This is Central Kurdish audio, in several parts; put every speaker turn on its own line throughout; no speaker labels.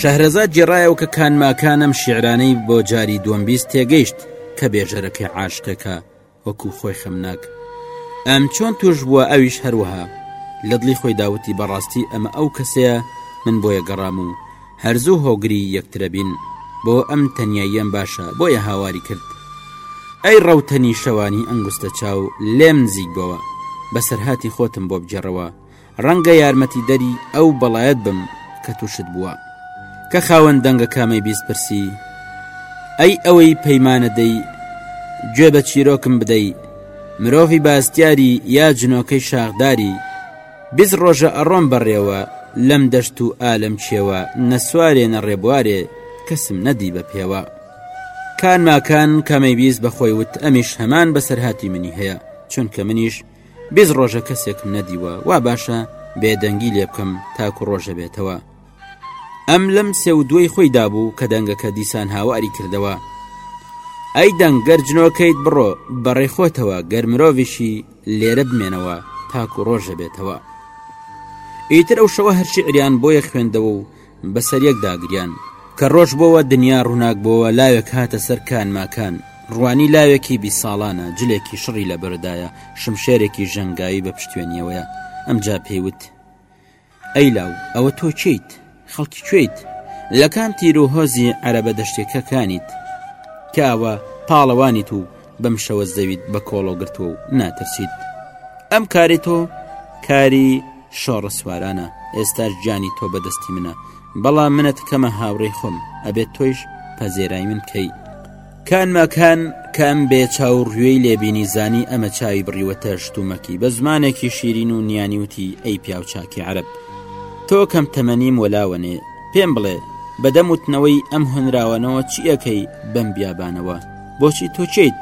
شەهرەزاد گێڕایەوە کە کانماکانم شعرانەی بۆ جاری دووەم بیست تێگەیشت کە بێژەرەکەی عاشقەکە وەکو خۆی خەمناک ئەم چۆن توش بووە ئەویش هەروەها لە دڵی خۆی داوتی بەڕاستی ئەمە ئەو کەسەیە من بۆیە گەڕام و هەرزوو هۆگری یەکترەبین بۆ ئەم تەنیاییەم باشە بۆیە هاواری کرد ئەی ڕەوتەنی شەوانی ئەنگوستە چاو لێم نزیک بەوە بەسەرهاتی خۆتم بۆ بگێڕەوە ڕەنگە یارمەتی دەری ئەو بەڵایەت بم کە توشت بووە کە خاوەن دەنگە کامەی بیست پرسی ئەی ئەوەی پەیمانەدەی گوێ بە چیرۆکم بدەی مرۆڤی باستیاری یا جنۆکەی شاخداری بیست ڕۆژە ئەڕۆم بەڕێوە لەم دەشت و ئا لەم چێوە نە سوارێ نە ڕێبوارێ کەسم نەدی بە پێوە کان ماکان کامەی بیست بەخۆی وت ئەمیش هەمان بەسەرهاتی منی هەیە چونکە منیش بیست ڕۆژە کەسێکم نەدیوە وا باشە بێدەنگی لێ بکەم تاکو ڕۆژە بێتەوە ئەم لەم سێ و دووەی خۆی دابوو کە دەنگەکە دیسان هاواری کردەوە ئەی دەنگ گەر جنۆکەیت بڕۆ بەڕێ خۆتەوە گەر مرۆڤشی لێرە بمێنەوە تاکو ڕۆژە بێتەوە ئیتر ئەو شەوە هەرشی عریان بۆیە خوێندەوە و بەسەر یەک داگریان کە ڕۆژ بۆوە دنیا ڕووناک بۆوە لاوێک هاتە سەر کان ماکان ڕوانی لاوێکی بی ساڵانە جلێکی شڕی لە بەردایە شمشێرێکی ژەنگاوی بە پشتێنیەوەیە ئەمجا پێیوت ئەی لاو ئەوە تۆ کێیت خەڵکی کوێیت لەکام تیروهۆزی عەرەبە دەشتێکە کانیت کە ئەوە پاڵەوانیت و بەم شەوە زەویت بە کۆڵۆ گرتووە و ناترسیت ئەم کاری تۆ کاری شۆڕە سوارانە ئێستاش گیانی تۆ بەدەستی منە بەڵام منەت کەمە هاوڕێی خۆم ئەبێت تۆیش پەزێرای من کەی کان ماکان کان بێ چاو ڕوێی لێبینی زانی ئەمە چاوی بڕیوەتە شتومەکی بە زمانێکی شیرین و نیانیوتی ئەی پیاوچاکی عرب تۆ کەم تەمەنیم وەلاوەنێ پێم بڵێ بەدەم وتنەوەی ئەم هۆنراوانەوە چیەکەی بەم بیابانەوە بۆچی تۆ چیت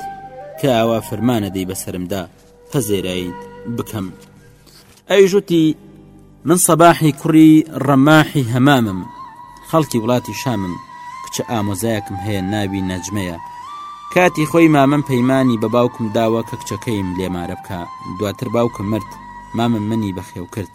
کە ئاوا فرمانە دەی بەسرمدا پەزێرەیت بکەم ئەویش وتی من سەباحی کوڕی ڕەماحی هەمامم خەڵکی وڵاتی شامم کچە ئامۆزایەکم هەیە ناوی نەجمەیە کاتی خۆی مامم پەیمانانی بە باوکم داوە کە کچەکەیم لێمارە بکە دواتر باوکم مرد مامم منی بەخێو کرد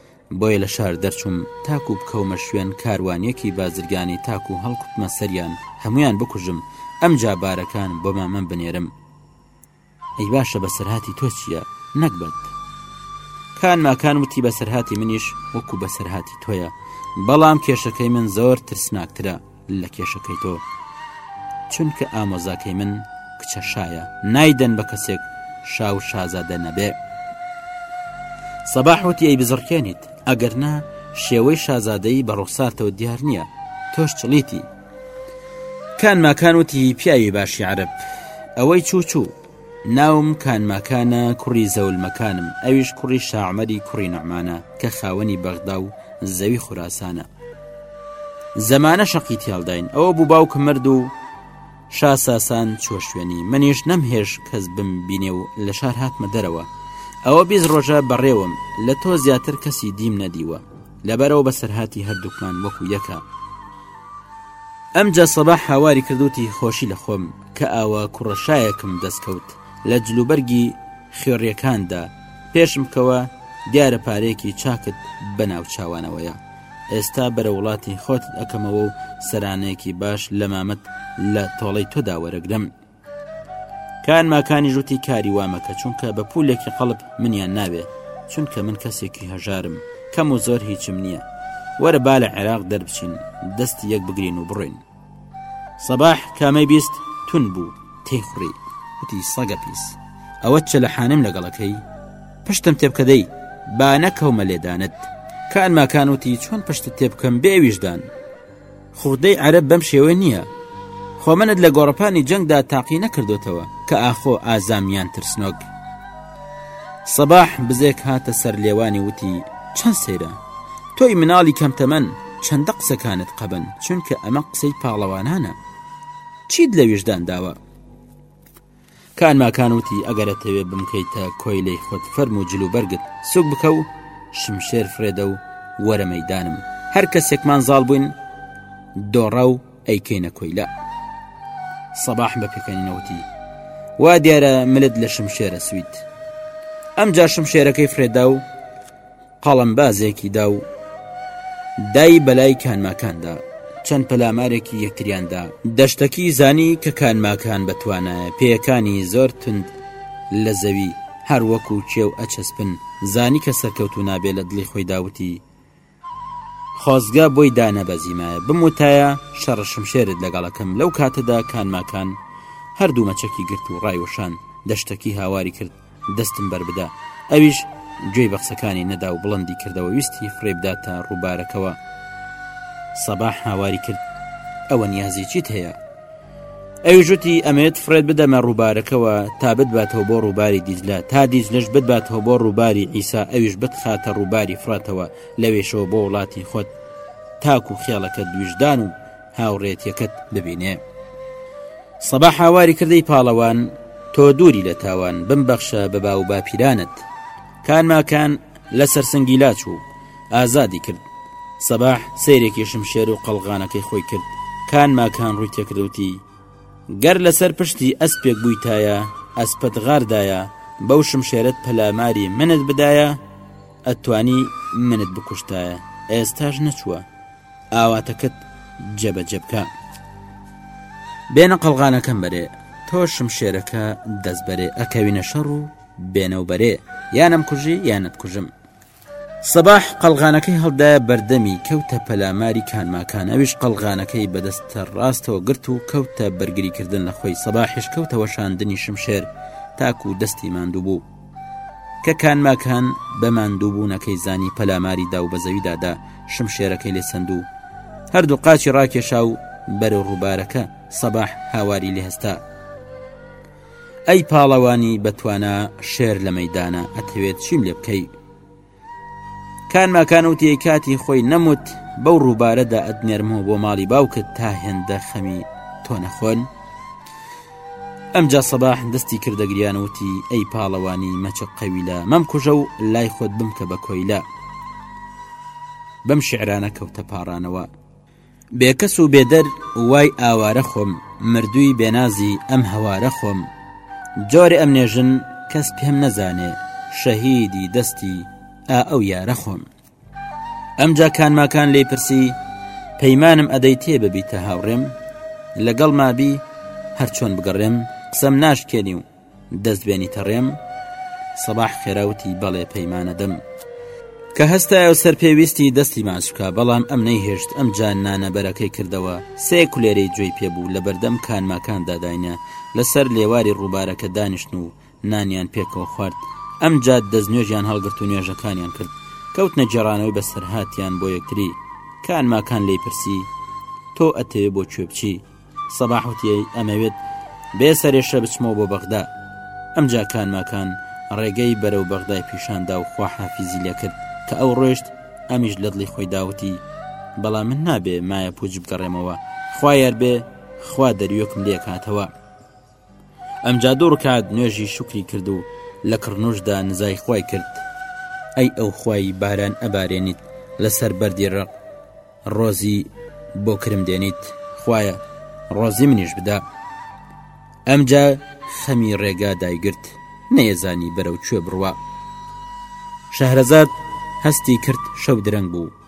بۆیە لە شار دەرچووم تاکو بکەومە شوێن کاروانیەکی بازرگانی تاکو هەڵکوتمە سەریان هەموویان بکوژم ئەمجا بارەکان بۆ مامم بنێرم ئەی باشە بەسەرهاتی تۆ چییە نەگبەت کان ماکان وتی بەسەرهاتی منیش وەکو بەسەرهاتی تۆیە بەڵام کێشەکەی من زۆر ترسناکترە لە کێشەکەی تۆ چونکە ئامۆزاکەی من کچە شایە نایدەن بە کەسێک شاو شازادە نەبێ سەباح وتی ئەی بزڕکێنیت ئەگەر نا شێوەی شازادەی بە ڕوخسارتەوە دیار نییە تۆش چڵیتی کان ماکان وتی پیاوی باشی عرب ئەوەی چوو چوو ناوم کانماکانە کوڕی زەولمەکانم، ئەویش کوڕی شاعمەری کوڕی نوعمانە کە خاوەنی بەغدا و زەوی خوراسانە. زەمانە شەقی تیاڵداین، ئەوە بوو باوکم مرد و شا ساسان چووە شوێنی، منیش نەمهێشت کەس بمبینێ و لە شار هاتمە دەرەوە. ئەوە بیست ڕۆژە بەڕێوەم، لە تۆ زیاتر کەسی دیم نەدیوە، لەبەرئەوە بەسەرهاتی هەردووکمان وەکوو یەکە. ئەمجا سەباح هاواری کرد وتی خۆشی لە خۆم. کە ئاوا کوڕە شایەکم دەست کەوت لە جلوبەرگی خوێڕیەکاندا پێشم کەوە دیارە پارێکی چاکت بە ناو چاوانەوەیە ئێستا بەرە وڵاتی خۆتت ئەەکەمەوە و سەرانەیەکی باش لە مامەت لە تۆڵەی تۆدا وەرەگرم کان ماکانی ژووتی کاری وامەکە چونکە بە پولێکی قەڵب منیان ناوێ چونکە من کەسێکی هەژارم کەم و زۆر هیچم نییە وەرە با لە عێراق دەربچین دەستی یەک بگرین و بڕۆین سەباح کامەی بیست تون بوو تێی خوڕی وتی سەگە پیس ئەوە چە لە حانم لەگەڵەکەی پشتم تێبکەدەی با نەکەومە لێدانت کە ئەنماکان وتی چۆن پشت تێبکەم بێویژدان خوردەی عەرب بەم شێوە نییە خۆمنت لە گۆڕپانی جەنگدا تاقی نەکردوتەوە کە ئاخۆ ئازامیان ترسنۆک سەباح بزێک هاتە سەر لێوانی وتی چەند سەیرە تۆی مناڵی کەم تەمەن چەندە قسەکانت قەبن چونکە ئەمە قسەی پاڵەوانانە چیت لە ویژدان داوە کان ماکان وتی ئەگەرەتەوێ بمکەیتە کۆی لی خۆت فەرم و جلو بەرگت سوک بکە و شمشێر فرێدە و وەرە مەدانم هەر کەسێکمان زاڵ بووین دۆڕە و ئەیکەینە کۆیلە سەباح بە پێکەنینەوتی وا دیارە ملت لە شمشێرە سویت ئەم جا شمشێرەکەی فرێدا و قەڵمبازێکی دا و دای بەلای کانماکاندا چەند پەلامارێکی یەکتریاندا دەشتەکی زانی کە کانماکان بەتوانایە پێەکانی زۆر تند لە زەوی هەروەکو کێو ئەچەسپن زانی کە سەرکەوتو نابێ لە دڵی خۆی داوتی خۆزگە بۆی دانەبەزیمایە، بموتایە شەڕە شمشێرت لەگەڵەکەم، لەو کاتەدا کانماکان هەردوو مەچەکی گرت و ڕایوەشان، دەشتەکی هاواری کرد دەستم بەربدە، ئەویش گوێی بە قسەکانی نەدا و بڵندی کردەوە ویستی فڕێبداتە ڕووبارەکەوە، سەباح هاواری کرد ئەوە نیازی چیت هەیە؟ ئەویش وتی ئەمەوێت فڕێت بدەمە ڕووبارەکەوە تا بتباتەوە بۆ ڕووباری دیجلە تا دیجلش بتباتەوە بۆ ڕووباری ئیسا ئەویش بتخاتە ڕووباری فڕاتەوە لەوێشەوە بۆ وڵاتی خۆت تاکو و خێڵەکە دویژدان و هاوڕێتیەکەت ببینێ سەبا حاواری کردەی پاڵەوان تۆ دووری لە تاوان بمبەخشە بە باو باپیرانت کانماکان لە سەرسنگی لا چوو ئازادی کرد. سەباح سەیرێکی شمشێر و قەڵغانەکەی خۆی کرد، کان ماکان ڕووی تێ کرد وتی، گەر لەسەر پشتی ئەسپێک بوویتایە، ئەسپت غاردایە، بەو شمشێرەت پەلاماری منت بدایە، ئەتوانی منت بکوشتایە، ئێستاش نەچووە. ئاواتەکەت جێبەجێ بکە. بێنە قەڵغانەکەم بەرێ، تۆش شمشێرەکە دەست بەرێ، ئەکەوینە شەڕ و. بێنەو بەرێ یان ئەمکوژی یان ئەتکوژم. سەباح قەڵغانەکەی هەڵدایە بەردەمی کەوتە پەلاماری کانماکان ئەویش قەڵغانەکەی بەدەستە ڕاستەوە گرت و کەوتە بەرگریکردن لە خۆی سەباحش کەوتە وەشاندنی شمشێر تاکو و دەستی ماندوو بوو کە کانماکان بە ماندوو بوونەکەی زانی پەلاماری دا و بە زەویدادا شمشێرەکەی لێ سندوو هەردوو قاچی ڕاکێشا و بەرە ڕووبارەکە سەباح هاواری لێ هەستا ئەی پاڵەوانی بەتوانا شێر لە مەدانە ئەتەوێت چیم لێ بکەی کان ماکان وتی کاتی خۆی نەموت بەو ڕووبارەدا ئەتنێرمەوە بۆ ماڵی باوکت تا هێندە خەمی تۆ نەخۆن ئەمجا سەباح دەستی کردەگریان وتی ئەی پاڵەوانی مەچە قەویلە مەم کوژە و لای خۆت بمکە بە کۆیلە بەم شعرانە کەوتە پاڕانەوە بێ کەس و بێ دەر وای ئاوارە خۆم مردووی بێ نازی ئەم هەوارە خۆم جۆرێ ئەمنێژن کەس پێم نەزانێ شەهیدی دەستی ئا ئەو یارە خۆم ئەمجا کانماکان لێی پرسی پەیمانم ئەدەی تێ ببیتە هاوڕێم لەگەڵ مابی هەرچۆن بگەڕێم قسەم ناشکێنی و دەست بێنی تەڕێم سەباح خێرا وتی بەڵێ پەیمانە دەم کە هەستایە و سەر پێویستی دەستی ماسوکە بەڵام ئەم نەیهێشت ئەم جان نانەبەرەکەی کردەوە سێ کولێرەی جوێی پێبوو لە بەردەم کانماکان داداینە لەسەر لێواری ڕووبارەکە دانیشتن و نانیان پێکەوە خوارد ئەم جاد دەست نوێژیان هەڵگرت و نوێژەکانیان کرد کەوتنە جێڕانەوەی بەسەرهاتیان بۆ یەکتری کانماکان لی پرسی تۆ ئەتەوێ بۆ کوێ بچی سەباح وتیەی ئەمەوێت بێ سەرێشە بچمەوە بۆ بەغدا ئەمجا کانماکان ڕێگەی بەرەو بەغدای پیشاندا و خواحافیزی لەکرد کە ئەو ڕۆشت ئەمیش لە دڵی خۆی داوتی بەڵام من نابێ مایە پوچ بگەڕێمەوە خوایار بێ خوا دەرویەکم لێکاتەوە ئەمجا دوو ڕکات نوێژی شوکری کرد و لە کڕنوشدا نزای خوای کرد ئەی ئەو خوای باران ئەبارێنیت لەسەر بەردی ڕق ڕۆزی بۆ کرم دێنیت خوایە ڕۆزی منیش بدا ئەمجا خەمی ڕێگا دایگرت نەیەزانی بەرەو کوێ بڕوە شەهرەزاد هەستی کرد شەو درەنگ بوو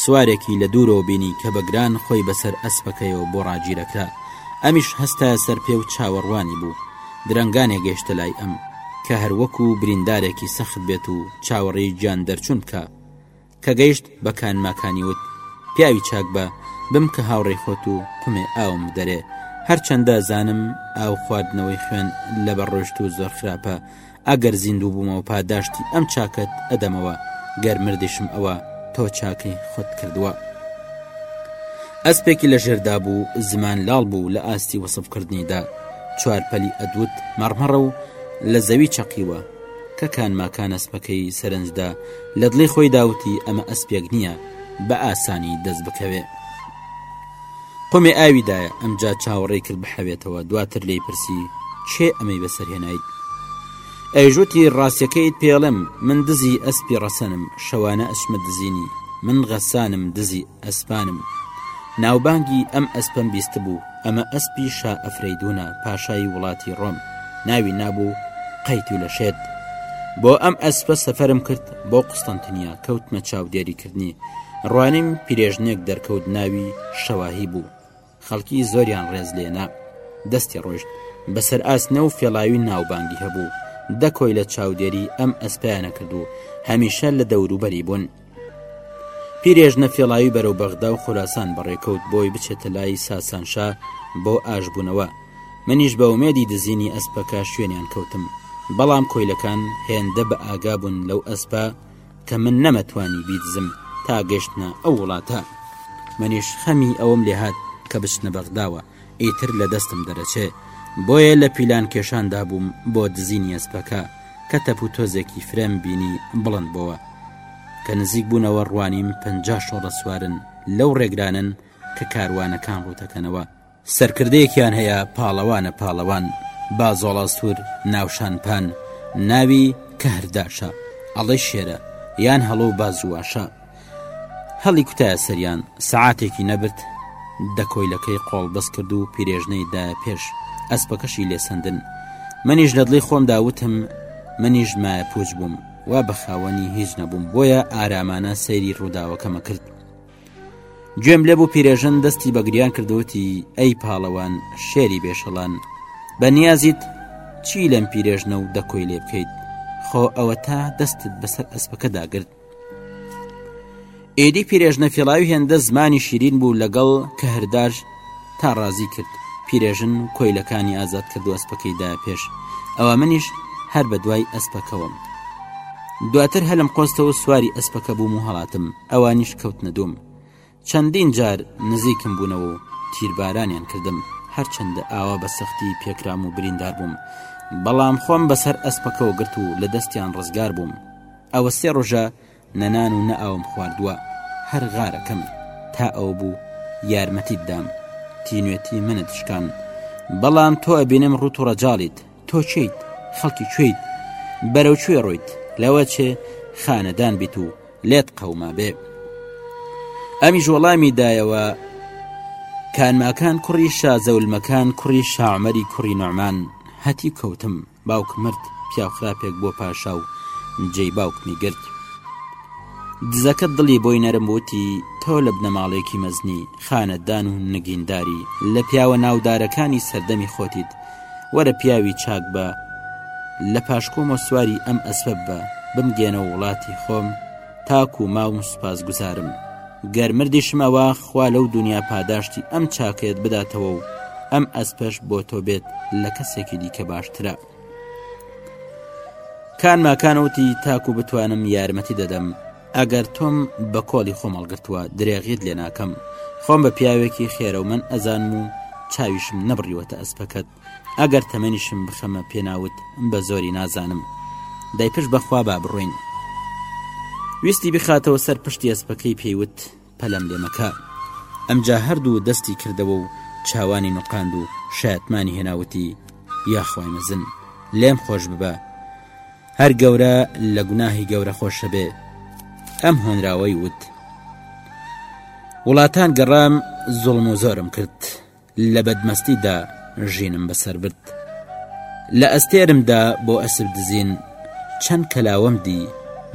سوارێکی لە دوورەوە بینی کە بە گران خۆی بەسەر ئەسپەکەیەوە بۆ ڕاگیرە کرا، ئەمیش هەستایە سەر پێ و چاوەڕوانی بوو، درەنگانێ گەیشتە لای ئەم، کە هەر وەکو بریندارێکی سەخت بێت و چاوەڕێی گیان دەرچوون بکا. کە گەیشت بە کانماکانی وت، پیاوی چاک بە، بمکە هاوڕێی خۆت و قومێ ئاوم بدەرێ، هەرچەندە زانم ئاو خواردنەوەی خوێن لەبەر ڕۆیشتوو زۆر خراپە، ئەگەر زیندوو بوومەوە پاداشتی ئەم چاکەت ئەدەمەوە گەر مردیشم ئەوە تۆ چاکەی خۆت کردووە ئەسپێکی لە ژێردا بوو زمان لاڵ بوو لە ئاستی وەسفکردنیدا چوار پەلی ئەدوت مەڕمەڕە و لە زەوی چەقیوە کە کانماکان ئەسپەکەی سەرنجدا لە دڵی خۆی داوتی ئەمە ئەسپێک نییە بە ئاسانی دەست بکەوێ قومێ ئاوی دایە ئەمجا چاوەڕێی کرد بحەوێتەوە دواتر لی پرسی چێ ئەمەی بەسەرهێنایت ئەیژوتی ڕاستەکەیت پێڵم من دزی ئەسپی ڕەسەنم شەوانە ئەسمە دزینی من غەسانم دزی ئەسپانم ناوبانگی ئەم ئەسپەم بیست بوو ئەمە ئەسپی شا ئەفرەیدونە پاشای وڵاتی ڕۆم ناوی نابوو قەیت و لە شێت بۆ ئەم ئەسپە سەفرم کرد بۆ قوستەنتنیە کەوتنە چاودێریکردنی ڕوانیم پیرێژنێک دەرکەوت ناوی شەواهی بوو خەڵکی زۆریان ڕێز لێنا دەستی ڕۆشت بەسەر ئاسنە و فێڵاوی ناوبانگی هەبوو دەکۆی لە چاودێری ئەم ئەسپیانە کردو هەمیشە لە دەوروبەری بوون پیرێژنە فێڵاوی بەرەو بەغدا و خوراسان بەڕێکەوت بۆی بچێتە لای ساسانشا بۆ ئاشبوونەوە منیش بە ئومێدی دزینی ئەسپەکە شوێنیان کەوتم بەڵام کۆیلەکان هێندە بە ئاگا بوون لەو ئەسپە کە من نەمەتوانی بیدزم تا گەشتنە ئەو وڵاتە منیش خەمی ئەوم لێهات کە بچنە بەغداوە ئیتر لە دەستم دەرەچێ بۆیە لە پیلان کێشاندا بووم بۆ دزینی ئەسپەکە کە تەپ و تۆزێکی فرەم بینی بڵند بۆوە کە نزیک بوونەوە ڕوانیم پ شۆڕە سوارن لەو ڕێگرانن کە کاروانەکان ڕوتەکەنەوە سەرکردەیەکیان هەیە پاڵەوانە پاڵەوان با زۆڵە سور ناوشان پان ناوی کهر داشە ئەڵێ شێرە یان هەڵۆ و باز و واشە هەڵی کوتایە سەریان سەعاتێکی نەبرد دە کۆیلەکەی قۆڵ بەس کرد و پیرێژنەی دا پێش ئەسپەکەشی لێ سندن منیش لە دڵی خۆم داوتم منیش مایە پوچ بووم وا بە خاوەنی هیچ نەبووم بۆیە ئارامانە سەیری ڕووداوەکەمە کرد گوێم لێبوو پیرێژن دەستی بە گریان کردوتی ئەی پاڵەوان شێری بێشەڵان بە نیازیت چی لەم پیرێژنە و دەکۆی لێ بکەیت خۆ ئەوە تا دەستت بەسەر ئەسپەکە داگرت ئێدی پیرێژنە فێڵاوی هێندە زمانی شیرین بوو لەگەڵ کە هەرداش تا ڕازی کرد پیرێژن کۆیلەکانی ئازاد کردو ئەسپەکەیدا پێش ئەوە منیش هەر بە دوای ئەسپەکەوەم دواتر هەلم قۆستەوە سواری ئەسپەکە بووم و هەڵاتم ئەوانیش کەوتنە دووم چەندین جار نزیکم بوونەوە و تیربارانیان کردم هەرچەندە ئاوا بە سەختی پێکرام و بریندار بووم بەڵام خۆم بەسەر ئەسپەکەەوە گرت و لە دەستیان ڕزگار بووم ئەوە سێ ڕۆژە نەنان و نەئاوم خواردووە هەر غارەکەم تا ئەو بوو یارمەتیت دام تینوێتی منت شکان بەڵام تۆ ئەبینم ڕوت و ڕەجاڵیت تۆ چیت خەڵکی کوێیت بەرەو کوێ ڕۆیت لەوە چێ خانەدان بیت و لێت قەوما بێ ئەمیش وەڵامی دایەوە کانماکان کوڕی شازەولمەکان کوڕی شاعمەری کوڕی نۆمان هەتی کەوتم باوک مرد پیاخراپێک بۆ پاشا و جێی باوکمی گرت دزەکە دڵی بۆی نەرم وتی تۆ لە بنەماڵێکی مەزنی خانەدان و نگینداری لە پیاوە ناودارەکانی سەردەمی خۆتیت وەرە پیاوی چاک بە لە پاشکۆمە سواری ئەم ئەسبەب بە بمگێنە وڵاتی خۆم تاکو ماوم سوپاس گوزارم گەر مردیشمەوە خوا لەو دنیا پاداشتی ئەم چاکێت بداتەوە و ئەم ئەسپەش بۆ تۆ بێت لە کەسێکی دیکە باشترە کان ماکانەوتی تاکو بتوانم یارمەتی دەدەم ئەگەر تۆم بە کۆڵی خۆم هەڵگرتووە درێغیت لێ ناکەم خۆم بە پیاوێکی خێرەومەن ئەزانم و چاویشم نەبڕیوەتە ئەسپەکەت ئەگەر تەمەنیشم بخەمە پێناوت بە زۆری نازانم دەیپش بەخوا با بڕۆین ویستی بخاتەوە سەر پشتی ئەسپەکەی پێیوت پەلەم لێ مەکە. ئەمجا هەردوو دەستی کردەوە و چاوانی نوقاند و شایەتمانی هێنا وتی، یاخوای مەزن، لێم خۆش ببە، هەر گەورە لە گوناهی گەورە خۆشە بێ. ئەم هۆنراوەی وت، وڵاتان گەڕام، زوڵم و زۆرم کرد. لە بەدمەستی دا ژینم بەسەر برد لە ئەستێرم دا بۆ ئەسپ دزین چەند کەلاوەم دی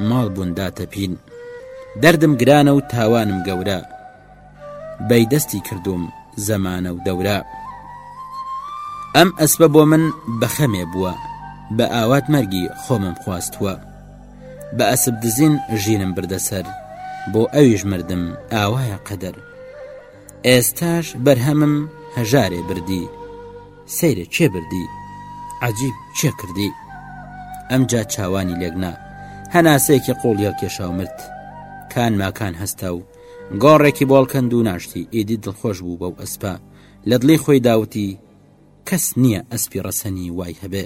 ماڵ بوون دا تەپین دەردم گرانە و تاوانم گەورە بەی دەستی کردوم زەمانە و دەورە ئەم ئەسبە بۆ من بەخەمێ بووە بە ئاوات مەرگی خۆمم خواستووە بە ئەسب دزین ژینم بردەسەر بۆ ئەویش مردم ئاوایە قەدەر ئێستاش بەرهەمم هەژارێ بردی سەیرە کێ بردی عجیب چێ کردی ئەمجا چاوانی لێکنا هەناسەیەکی قۆڵیەڵ کێشا و مرد کان ماکان هەستا و گۆڕێکی بۆڵکەند و ناشتی ئیدی دڵخۆش بوو بەو ئەسپە لە دڵی خۆی داوتی کەس نییە ئەسپی ڕەسەنی وای هەبێ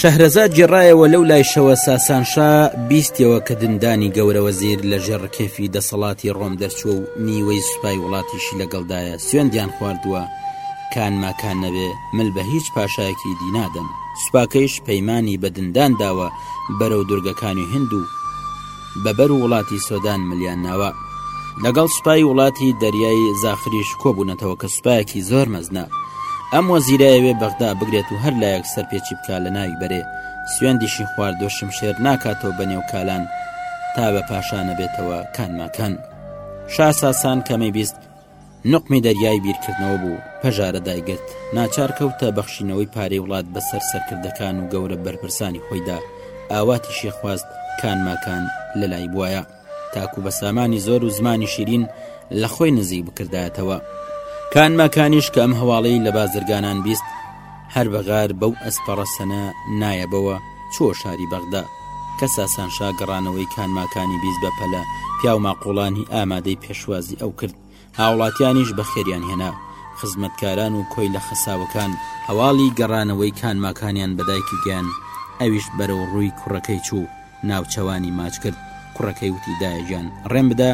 شەهرەزاد گێڕایەوە لەو لایشەوە ساسانشا بیستەوە کە دندانی گەورەوە زیر لە ژێر ڕکێفی دەسەڵاتی ڕۆم دەرچوە و نیوەی سوپای وڵاتیشی لەگەڵدایە سوێندیان خواردووە کان ماکان نەبێ مل بە هیچ پاشایەکی دینادەن سوپاکەیش پەیمانانی بە دندان داوە بەرەو دورگەکانی هند و بەبەر و وڵاتی سۆدان ملیان ناوە لەگەڵ سوپای وڵاتی دەریای زاخریش کۆبوونەتەوە کە سوپایەکی زۆر مەزنە ئەم وەزیرایەوێ بەغدا بگرێت و هەر لایەک سەرپێچی بکە لە ناوی بەرێ سوێندیشی خواردۆ شمشێر ناکاتەوە بە نێو کالان تا بە پاشا نەبێتەوە کانماکان شا ساسان کەمەی بیست نوقمی دەریای بیرکردنەوە بوو پەژارە دایگرت، ناچار کەوتە بەخشینەوەی پارەی وڵات بەسەر سەرکردەکان و گەورە بەرپرسانی خۆیدا، ئاواتی شێخواست کانماکان لەلای بوایە، تاکو بە سامانی زۆر و زمانی شیرین لە خۆی نزیک بکردایەتەوە. کانماکانیش کە ئەم هەواڵەی لە بازرگانان بیست، هەر بەغار بەو ئەسپە ڕەسەنە نایەبەوە چووە شاری بەغدا. کە ساسان شا گەڕانەوەی کانماکانی بیست بە پەلە پیاو ماقوڵانی ئامادەی پێشوازی ئەو کرد، هاوڵاتیانیش بەخێریان هێنا. خزمەتکاران و کۆیلە خەساوەکان هەواڵی گەڕانەوەی کانماکانیان بە دایکی گەیاند، ئەویش بەرەو ڕووی کوڕەکەی چوو. ناوچەوانی ماچ کرد کوڕەکەی وتی دایە گیان ڕێم بدە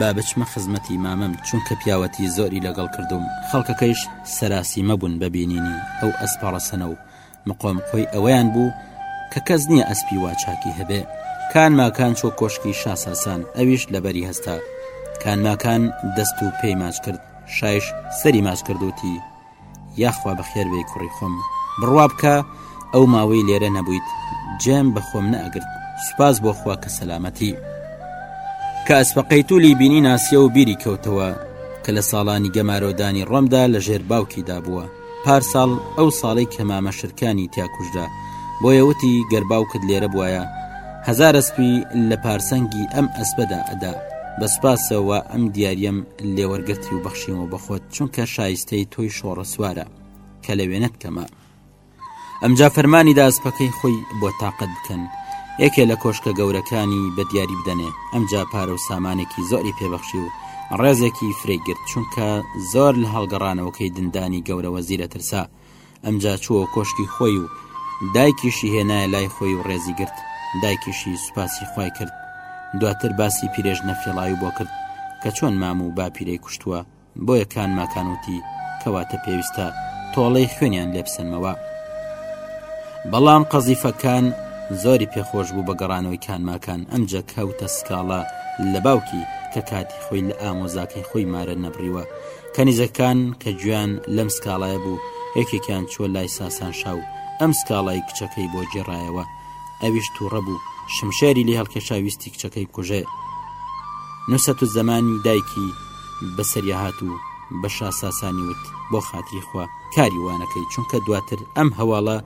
با بچمە خزمەتی مامم چونکە پیاوەتی زۆری لەگەڵ کردووم خەڵکەکەیش سەراسی مەبوون بە بینینی ئەو ئەسپاڕە سەنە و مقۆم خۆی ئەوەیان بوو کە کەس نییە ئەسپی وا چاکی هەبێ کان ماکان چۆ کۆشکی شاساسان ئەویش لەبەری هەستا کان ماکان دەست و پێی ماچ کرد شایش سەری ماچ کردوتی یاخوا بەخێر بێی کوڕی خۆم بڕوا بکە ئەو ماوەی لێرە نەبوویت جێم بە خۆم نەگرت سوپاس بۆ خوا کە سەلامەتی کە ئەسپەقەی تولی بینی ناسیە و بیری کەوتەوە کە لە ساڵانی گەمارۆدانی ڕۆمدا لە ژێر باوکیدا بووە پارساڵ ئەو ساڵی کە مامە شرکانی تیاکوشدا بۆیە وتی گەرباوکت لێرە بواە هزار ئەسپی لە پارسەنگی ئەم ئەسبەدا ئەدا بەسپاسەوە ئەم دیاریم لێوەرگرتی و بەخشیمەوە بەخۆت چونکە شایستەی تۆی شۆڕە سوارە کە لە وێنەت کەمە ئەمجا فەرمانی داسپەکەی خۆی بۆ تاقەت بکەن یەکێ لە کۆشکە گەورەکانی بە دیاری بدەنێ ئەمجا پارە و سامانێکی زۆری پێبەخشی و ڕێزێکی فرەیگرت چونکە زۆر لە هەڵگەڕانەوەکەی دندانی گەورەوە زیرە ترسا ئەمجا چووە کۆشکی خۆی و دایکیشی هێنایە لای خۆی و ڕێزی گرت دایکیشی سوپاسی خوای کرد دواتر باسی پیرێژنە فێڵاوی بۆ کرد کە چۆن مام و باپیرەی کوشتووە بۆیە کان ماکانوتی کەواتە پێویستە تۆڵەی خوێنیان لێبسەنمەوە بەڵام قەزیفەکان زۆری پێخۆش بوو بە گەڕانەوەی کانماکان ئەمجە کەوتە سکاڵا لە باوکی کە کاتی خۆی لە ئامۆزاکەی خۆی مارە نەبڕیوە کەنیزەکان کە گوێیان لەم سکاڵایە بوو یەکێکیان چوە لای ساسان شاو ئەم سکاڵای کچەکەی بۆ جێڕایەوە ئەویش تووڕە بوو شمشێری لێ هەڵکێشا ویستی کچەکەی کوژێ نووسەت و زەمانی دایکی بەسەریا هات و بە شاساسانی وت بۆ خاتری خوا کاری وانەکەی چونکە دواتر ئەم هەواڵە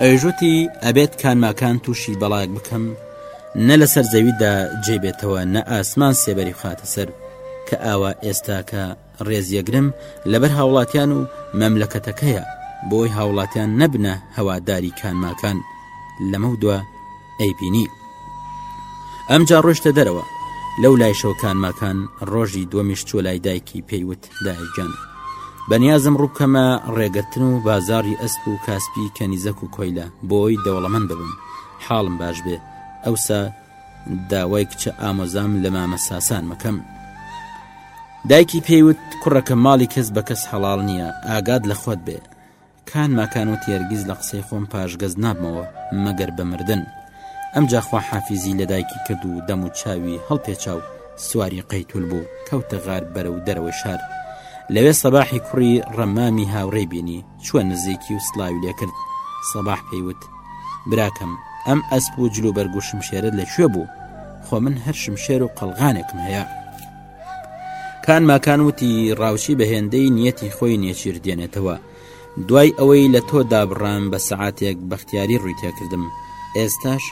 ئەویش وتی ئەبێت کانماکان تووشی بەڵاک بکەم نە لەسەر زەویدا جێ بێتەوە نە ئاسمان سێبەری خاتە سەر کە ئاوا ئێستاکە ڕێزیەگرم لەبەر هاوڵاتیان و مەملەکەتەکەیە بۆی هاوڵاتیان نەبنە هەواداری کانماکان لەمە دووە ئەیبینی ئەمجا ڕۆشتە دەرەوە لەو لایشەوە کانماکان ڕۆژی دووەمیش چۆ لای دایکی پێیوت دایە گیان بەنیازم ڕووبکەمە ڕێگرتن و بازاری ئەسپ و کاسپی کەنیزەک و کۆیلە بۆی دەوڵەمەند ببم حاڵم باش بێ ئەوسا داوای کچە ئامۆزام لە مامە ساسان مەکەم دایکی پێیوت کوڕەکە ماڵی کەس بە کەس حەڵال نییە ئاگاد لە خۆت بێ کان ماکان وتی هەرگیز لە قسەی خۆم پاشگەز نابمەوە مەگەر بە مردن ئەمجا خواحافیزی لە دایکی کرد و دەم و چاوی هەڵپێچا و سواری قەیتول بوو کەوتە غار بەرەو دەرەوەی شار لەوێ سەباحی کوڕی ڕەمامی هاوڕێی بینی چووە نزیکی و سلاوی لێ کرد سەباح پێی وت براکەم ئەم ئەسپ و جلوبەرگ و شمشێرت لە کوێ بوو خۆ من هەر شمشێر و قەلغانێکم هەیە کان ماکان وتی ڕاوچی بە هێندەی نیەتی خۆی نێچیر دێنێتەوە دوای ئەوەی لە تۆ دابڕام بە سەعاتێک بەختیاری ڕووی تێکردم ئێستاش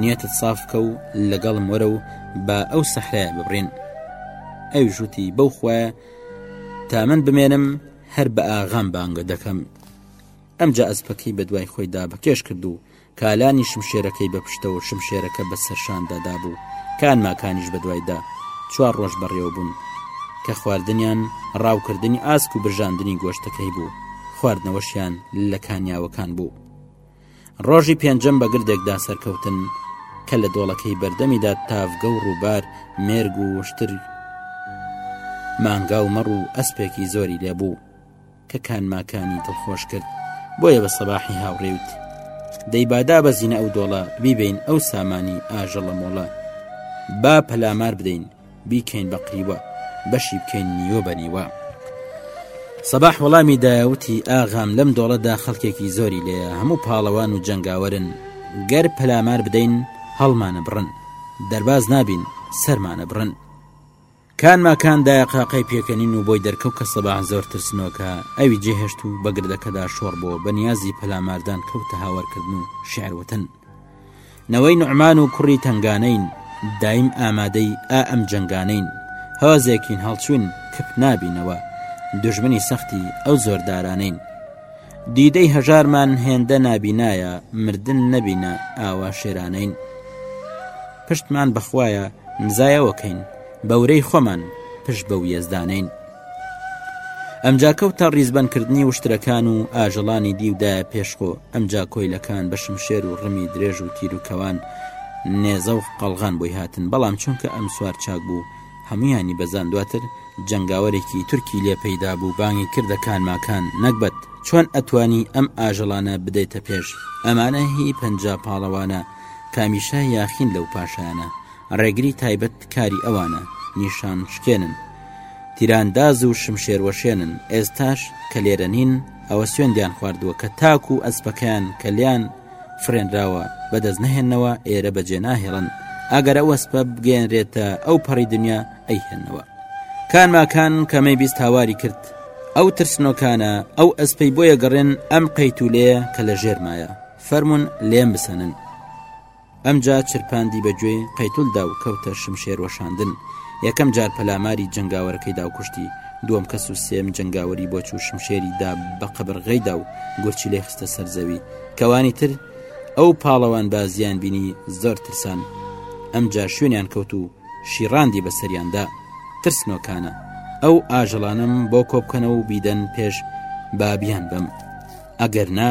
نیەتت سافکە و لەگەڵ مۆرە و با ئەو سەحرای ببڕین ئەو ژووتی بەو خویە تا من بمێنم هەر بە ئاغام بانگە دەکەم ئەمجا ئەسپەکەی بە دوای خۆیدا بەکێش کرد و کالانی شمشێرەکەی بە پشتەوە شمشێرەکە بە سەرشاندا دابوو کان ماکانیش بەدوایدا چوار ڕۆژ بەڕێوە بوون کە خواردنیان ڕاوکردنی ئاسک و برژاندنی گۆشتەکەی بوو خواردنەوەشیان لە کانیاوەکان بوو ڕۆژی پێنجەم بە گردێکدا سەرکەوتن کە لە دۆڵەکەی بەردەمیدا تاڤگە و ڕووبار مێرگ و وشتر مانگا و مەڕ و ئەسپێکی زۆری لێبوو کە کانماکانی دڵخۆش کرد بۆیە بە سەباحی هاوڕێوت دەی بادا بە زیینە ئەو دۆڵە بیبین ئەو سامانی ئاژەڵە مۆڵە با پەلامار بدەین بیکەین بە قریوە بەشی بکەین نیوە بە نیوە سەباح وەڵامی داوتی ئاغام لەم دۆڵەدا خەڵکێکی زۆری لێە هەموو پاڵەوان و جەنگاوەرن گەر پەلامار بدەین هەڵمانە بڕن دەرباز نابین سەرمانە بڕن کان ما کان دایە قاقای پێکەنین و بۆی دەرکەوت کە سەباح زۆر ترسنۆکە، ئەوی جێهێشت و بە گردەکەدا شۆڕ بۆوە بە نیازی پەلاماردان کەوتە هاوارکردن و شعر وتن. نەوەی نوعمان و کوڕی تەنگانەین، دایم ئامادەی ئا ئەم جەنگانەین، هۆزێکین هەڵچووین کپ نابینەوە، دوژمنی سەختی ئەو زۆردارانەین. دیدەی هەژارمان هێندە نابینایە، مردن نەبینە ئاوا شێرانەین. پشتمان بەخوایە نزایەوەکەین بەورەی خۆمان پشت بەو یەزدانین ئەمجا کەوتە ڕیزبەنکردنی وشترەکان و ئاژەڵانی دیودا پێشخۆ ئەمجا کۆیلەکان بە شمشێر و ڕمی درێژ و تیرروکەوان نێزە و قەلغان بۆی هاتن بەڵام چونکە ئەم سوار چاک بوو هەمویانی بەزان دواتر جەنگاوەرێکی تورکی لێ پەیدا بوو بانگی کردە کانماکان نەگبەت چۆن ئەتوانی ئەم ئاژەڵانە بدەیتە پێش ئەمانە هی پەنج پاڵەوانە کامیشا یاخین لەو پاشایانە ڕێگری تایبەت کاری ئەوانە نیشان شکێنن تیرانداز و شمشێروەشێنن ئێستاش کە لێرە نین ئەوە سوێندیان خواردووە کە تاکو و ئەسپەکەیان کە لیان فرێنراوە بەدەست نەهێنەوە ئێرە بەجێ ناهێڵن ئەگەر ئەو ئەسپە بگەێنرێتە ئەو پەڕی دنیا ئەیهێنەوە کانماکان کەمەی بیست هاواری کرد ئەو ترسنۆکانە ئەو ئەسپەی بۆیە گەڕێن ئەم قەیتولەیە کە لە ژێرمایە فەرموون لێم بسەنن. ئەمجا چرپاندی بە گوێی قەیتولدا و کەوتە شمشێر وەشاندن. یەکەم جار پەلاماری جەنگاوەرەکەیدا و کوشتی، دووەم کەس و سێم جەنگاوەری بۆ چوو شمشێری دا بە قەبرغەیدا و گورچیلەی خستە سەر زەوی. کەوانی تر ئەو پاڵەوانبازییان بینی زۆر ترسان. ئەمجا شوێنیان کەوت و شیڕاندی بە سەریاندا. ترسنۆکانە، ئەو ئاژەڵانەم بۆ کۆبکەنەوە و بیدەن پێش با بیانبەم. ئەگەر نا،